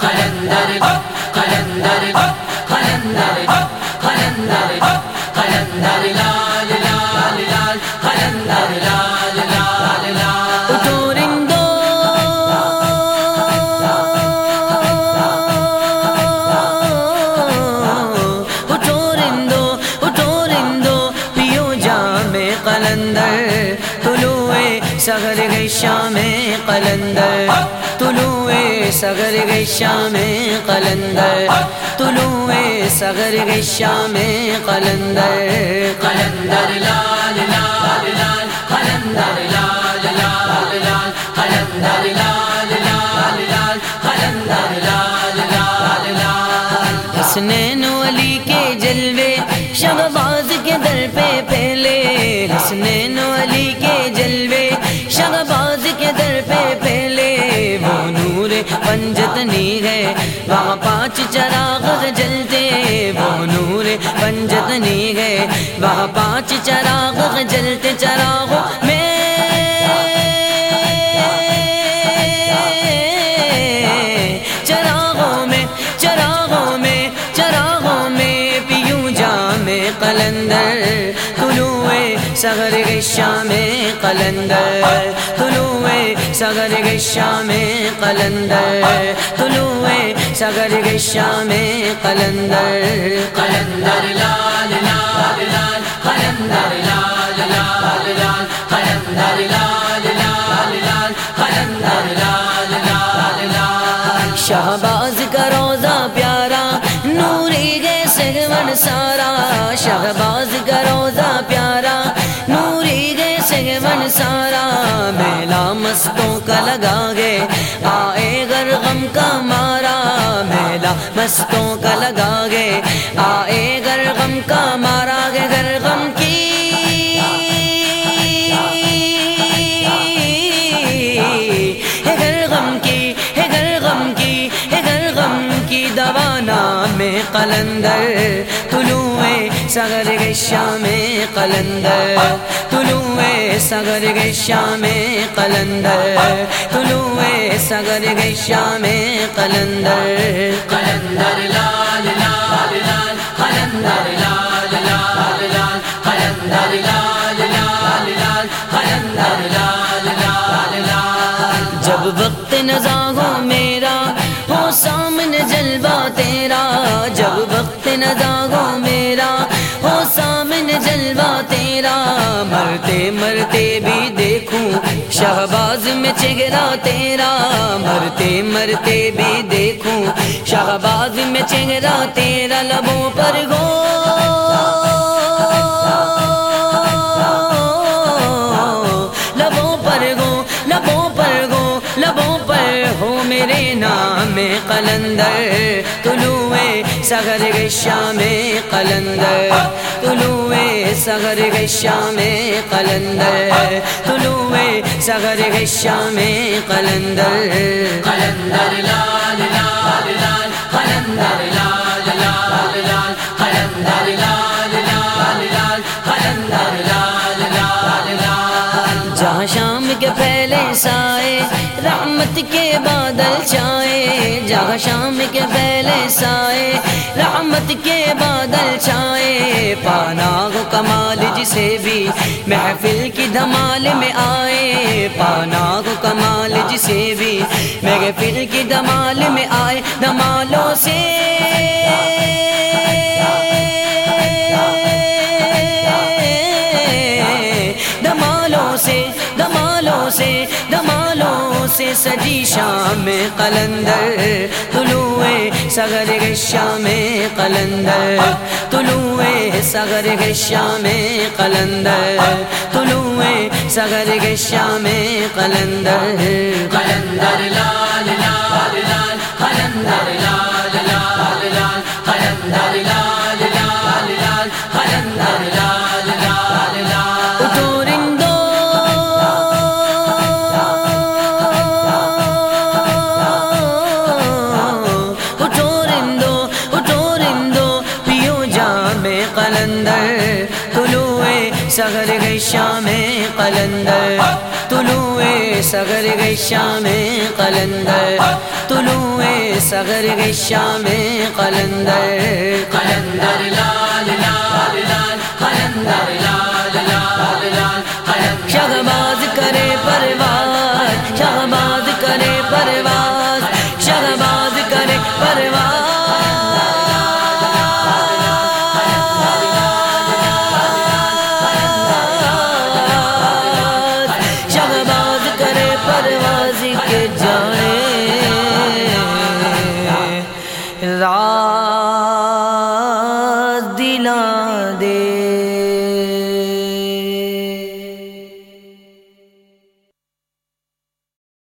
قلندر قلندر قلندر قلندر قلندر لال لال لال قلندر لال لال لال اٹھو رندو اٹھو رندو اٹھو رندو پیو جام قلندر طلوع سگر گئی شام قلندر سگر گئی شام قلندر طلوع سگر گئی شام قلندر۔ قلندر لال لال لال قلندر لال لال لال قلندر لال لال لال قلندر لال لال لال۔ حسنین علی کے جلوے شہباز کے در پہ پھیلے حسنین پنجتنی ہے۔ وہاں پانچ چراغ جلتے، وہ نور پنجتنی ہے۔ وہاں پانچ چراغ جلتے، چراغوں میں۔ چراغوں میں چراغوں میں چراغوں میں پیوں جام قلندر۔ طلوع سگر گئی شام قلندر۔ سگر گئی شام قلندر طلوع سگر گئی شام قلندر۔ قلندر لا مستوں کا لگا گے آئے گر غم کا مارا میلا مستوں کا لگا گے آئے گر غم کا مارا میں قلندر طلوع سگر گئی شام قلندر طلوع سگر گئی شام قلندر طلوع سگر گئی شام قلندر۔ قلندر لال لال لال قلندر لال لال لال قلندر لال لال لال قلندر لال لال لال۔ جب وقت مرتے مرتے بھی دیکھوں، شہباز میں چہرہ تیرا۔ مرتے مرتے بھی دیکھوں، شہباز میں چہرہ تیرا۔ لبوں پر گو نام قلندر طلوع سگر گئی شام قلندر طلوع سگر گئی شام قلندر طلوع سگر گئی شام قلندر۔ قلندر لال لال لال قلندر لال لال لال قلندر لال لال لال قلندر لال لال لال۔ جہاں شام کے پہلے سائے رحمت کے بادل جہاں شام کے پہلے سائے، رحمت کے بادل چھائے۔ پانا گو کمال جسے بھی محفل کی دھمال میں آئے۔ پانا گو کمال جسے بھی محفل کی دھمال میں آئے۔ دھمالوں سے سجی شام قلندر، طلوع سگر گئی شام قلندر، طلوع سگر گئی شام قلندر، طلوع سگر گئی شام قلندر۔ قلندر، طلوع سغر گئی شام قلندر۔ طلوع سغر گئی شام قلندر۔ طلوع سغر گئی شام قلندر۔ قلندر لال لال لال، قلندر دلا دے۔